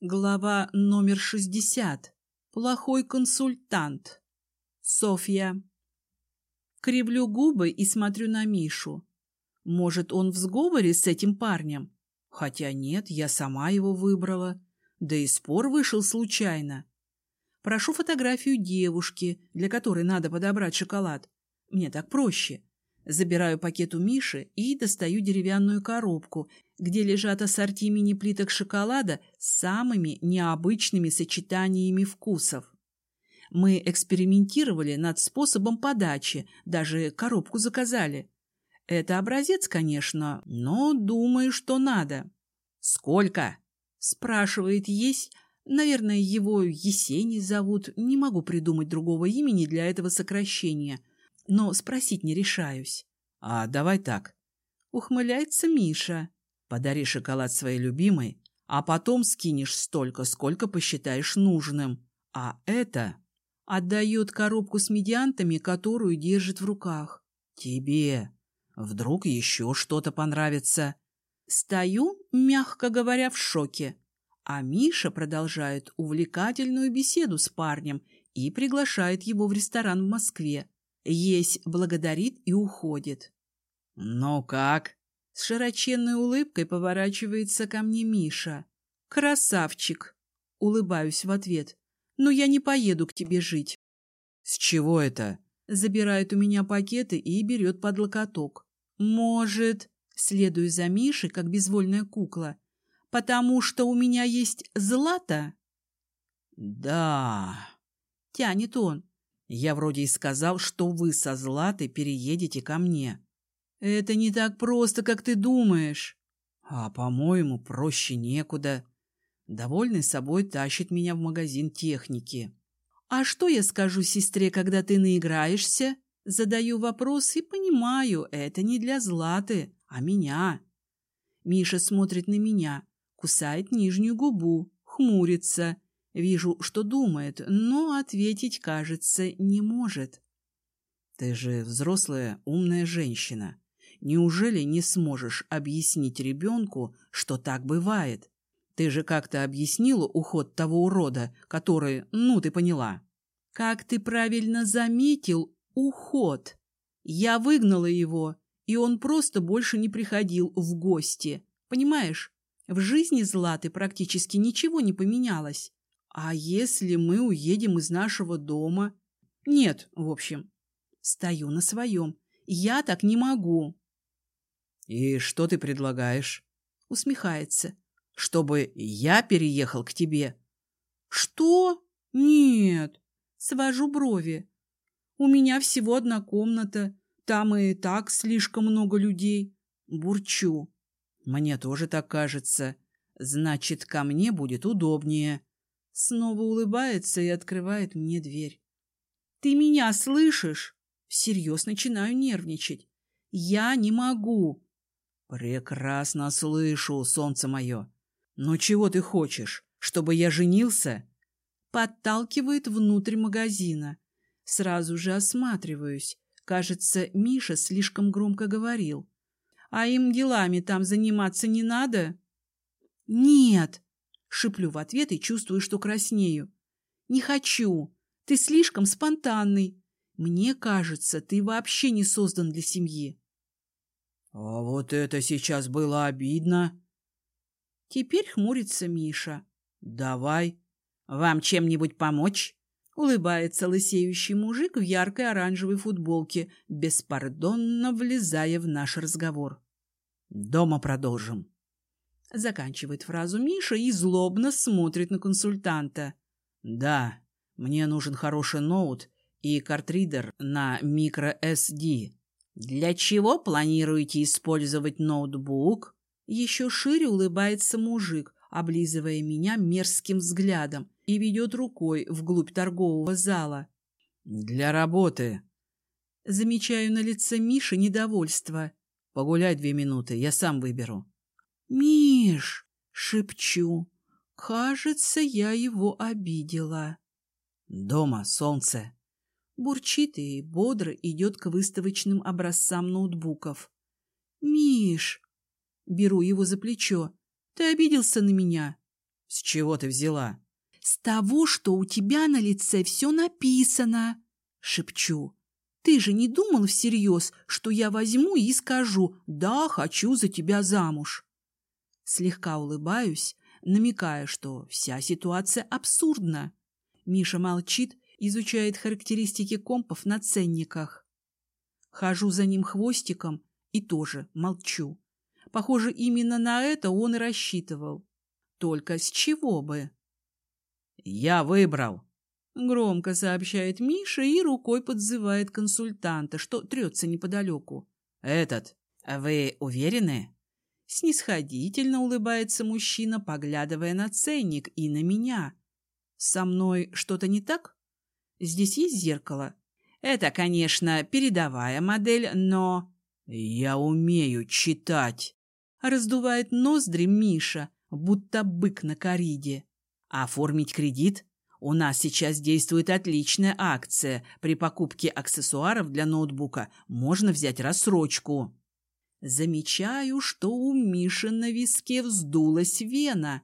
Глава номер 60. Плохой консультант. Софья. Кривлю губы и смотрю на Мишу. Может, он в сговоре с этим парнем? Хотя нет, я сама его выбрала. Да и спор вышел случайно. Прошу фотографию девушки, для которой надо подобрать шоколад. Мне так проще. Забираю пакет у Миши и достаю деревянную коробку, где лежат ассорти мини-плиток шоколада с самыми необычными сочетаниями вкусов. Мы экспериментировали над способом подачи, даже коробку заказали. Это образец, конечно, но думаю, что надо. «Сколько?» – спрашивает есть. Наверное, его Есений зовут, не могу придумать другого имени для этого сокращения – но спросить не решаюсь. А давай так. Ухмыляется Миша. Подари шоколад своей любимой, а потом скинешь столько, сколько посчитаешь нужным. А это... Отдает коробку с медиантами, которую держит в руках. Тебе. Вдруг еще что-то понравится. Стою, мягко говоря, в шоке. А Миша продолжает увлекательную беседу с парнем и приглашает его в ресторан в Москве. Есть благодарит и уходит. «Ну как?» С широченной улыбкой поворачивается ко мне Миша. «Красавчик!» Улыбаюсь в ответ. «Но я не поеду к тебе жить». «С чего это?» Забирает у меня пакеты и берет под локоток. «Может...» Следую за Мишей, как безвольная кукла. «Потому что у меня есть злато?» «Да...» Тянет он. Я вроде и сказал, что вы со Златой переедете ко мне. Это не так просто, как ты думаешь. А, по-моему, проще некуда. Довольный собой тащит меня в магазин техники. А что я скажу сестре, когда ты наиграешься? Задаю вопрос и понимаю, это не для Златы, а меня. Миша смотрит на меня, кусает нижнюю губу, хмурится. Вижу, что думает, но ответить, кажется, не может. Ты же взрослая, умная женщина. Неужели не сможешь объяснить ребенку, что так бывает? Ты же как-то объяснила уход того урода, который, ну, ты поняла. Как ты правильно заметил, уход. Я выгнала его, и он просто больше не приходил в гости. Понимаешь, в жизни Златы практически ничего не поменялось. А если мы уедем из нашего дома? Нет, в общем. Стою на своем. Я так не могу. И что ты предлагаешь? Усмехается. Чтобы я переехал к тебе? Что? Нет. Свожу брови. У меня всего одна комната. Там и так слишком много людей. Бурчу. Мне тоже так кажется. Значит, ко мне будет удобнее. Снова улыбается и открывает мне дверь. «Ты меня слышишь?» Всерьез начинаю нервничать. «Я не могу». «Прекрасно слышу, солнце мое. Но чего ты хочешь? Чтобы я женился?» Подталкивает внутрь магазина. Сразу же осматриваюсь. Кажется, Миша слишком громко говорил. «А им делами там заниматься не надо?» «Нет!» Шиплю в ответ и чувствую, что краснею. «Не хочу. Ты слишком спонтанный. Мне кажется, ты вообще не создан для семьи». «А вот это сейчас было обидно!» Теперь хмурится Миша. «Давай. Вам чем-нибудь помочь?» Улыбается лысеющий мужик в яркой оранжевой футболке, беспардонно влезая в наш разговор. «Дома продолжим». Заканчивает фразу Миша и злобно смотрит на консультанта. «Да, мне нужен хороший ноут и картридер на microSD. Для чего планируете использовать ноутбук?» Еще шире улыбается мужик, облизывая меня мерзким взглядом и ведет рукой вглубь торгового зала. «Для работы». Замечаю на лице Миши недовольство. «Погуляй две минуты, я сам выберу». «Миш!» — шепчу. «Кажется, я его обидела». «Дома солнце!» Бурчит и бодро идет к выставочным образцам ноутбуков. «Миш!» — беру его за плечо. «Ты обиделся на меня?» С чего ты взяла? С того, что у тебя на лице все написано, шепчу. Ты же не думал всерьез, что я возьму и скажу «да, хочу за тебя замуж». Слегка улыбаюсь, намекая, что вся ситуация абсурдна. Миша молчит, изучает характеристики компов на ценниках. Хожу за ним хвостиком и тоже молчу. Похоже, именно на это он и рассчитывал. Только с чего бы? «Я выбрал!» Громко сообщает Миша и рукой подзывает консультанта, что трется неподалеку. «Этот. Вы уверены?» Снисходительно улыбается мужчина, поглядывая на ценник и на меня. «Со мной что-то не так? Здесь есть зеркало?» «Это, конечно, передовая модель, но...» «Я умею читать!» Раздувает ноздри Миша, будто бык на кориде. Оформить кредит? У нас сейчас действует отличная акция. При покупке аксессуаров для ноутбука можно взять рассрочку. Замечаю, что у Миши на виске вздулась вена.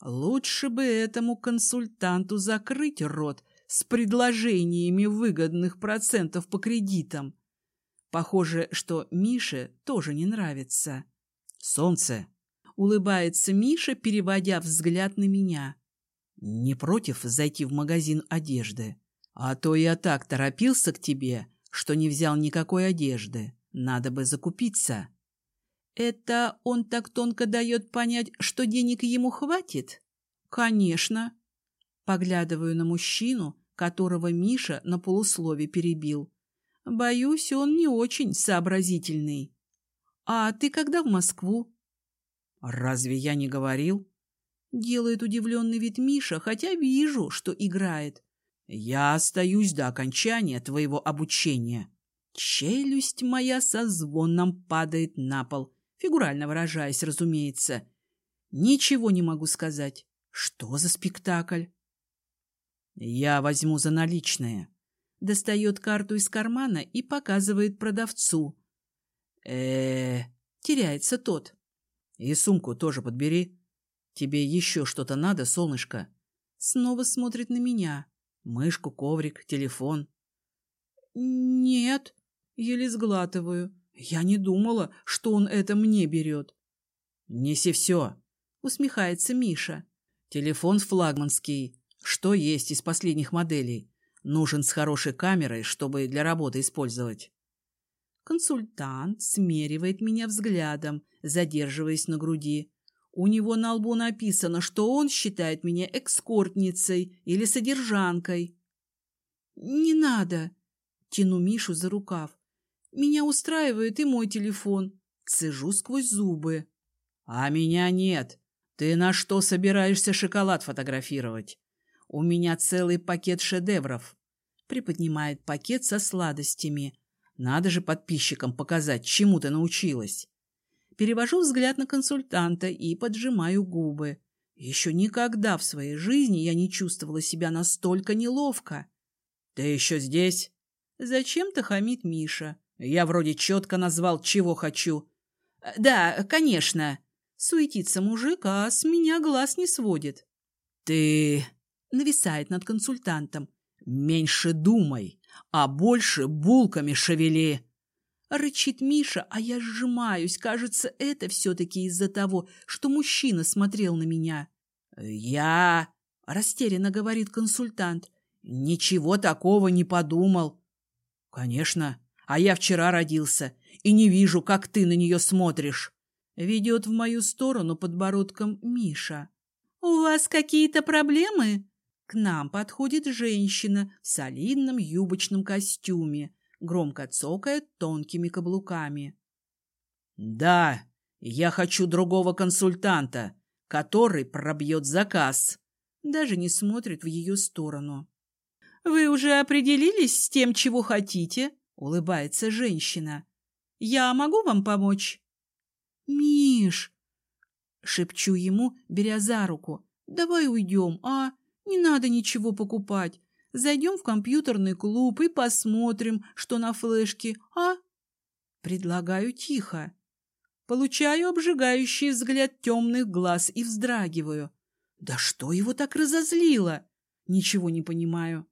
Лучше бы этому консультанту закрыть рот с предложениями выгодных процентов по кредитам. Похоже, что Мише тоже не нравится. «Солнце!» — улыбается Миша, переводя взгляд на меня. «Не против зайти в магазин одежды? А то я так торопился к тебе, что не взял никакой одежды. Надо бы закупиться». «Это он так тонко дает понять, что денег ему хватит?» «Конечно». Поглядываю на мужчину, которого Миша на полуслове перебил. Боюсь, он не очень сообразительный. А ты когда в Москву? Разве я не говорил? Делает удивленный вид Миша, хотя вижу, что играет. Я остаюсь до окончания твоего обучения. Челюсть моя со звоном падает на пол, фигурально выражаясь, разумеется. Ничего не могу сказать. Что за спектакль? Я возьму за наличные достает карту из кармана и показывает продавцу. э, -э теряется тот. И сумку тоже подбери. Тебе еще что-то надо, солнышко? Снова смотрит на меня. Мышку, коврик, телефон. Нет, еле сглатываю. Я не думала, что он это мне берет. Неси все, усмехается Миша. Телефон флагманский. Что есть из последних моделей? Нужен с хорошей камерой, чтобы для работы использовать. Консультант смеривает меня взглядом, задерживаясь на груди. У него на лбу написано, что он считает меня экскортницей или содержанкой. «Не надо!» — тяну Мишу за рукав. «Меня устраивает и мой телефон». Цежу сквозь зубы. «А меня нет. Ты на что собираешься шоколад фотографировать?» У меня целый пакет шедевров. Приподнимает пакет со сладостями. Надо же подписчикам показать, чему ты научилась. Перевожу взгляд на консультанта и поджимаю губы. Еще никогда в своей жизни я не чувствовала себя настолько неловко. Ты еще здесь? Зачем-то хамит Миша. Я вроде четко назвал, чего хочу. Да, конечно. Суетится мужик, а с меня глаз не сводит. Ты нависает над консультантом. «Меньше думай, а больше булками шевели!» Рычит Миша, а я сжимаюсь. Кажется, это все-таки из-за того, что мужчина смотрел на меня. «Я...» — растерянно говорит консультант. «Ничего такого не подумал». «Конечно, а я вчера родился и не вижу, как ты на нее смотришь». Ведет в мою сторону подбородком Миша. «У вас какие-то проблемы?» К нам подходит женщина в солидном юбочном костюме, громко цокает тонкими каблуками. «Да, я хочу другого консультанта, который пробьет заказ». Даже не смотрит в ее сторону. «Вы уже определились с тем, чего хотите?» — улыбается женщина. «Я могу вам помочь?» «Миш!» — шепчу ему, беря за руку. «Давай уйдем, а? Не надо ничего покупать. Зайдем в компьютерный клуб и посмотрим, что на флешке, а? Предлагаю тихо. Получаю обжигающий взгляд темных глаз и вздрагиваю. Да что его так разозлило? Ничего не понимаю.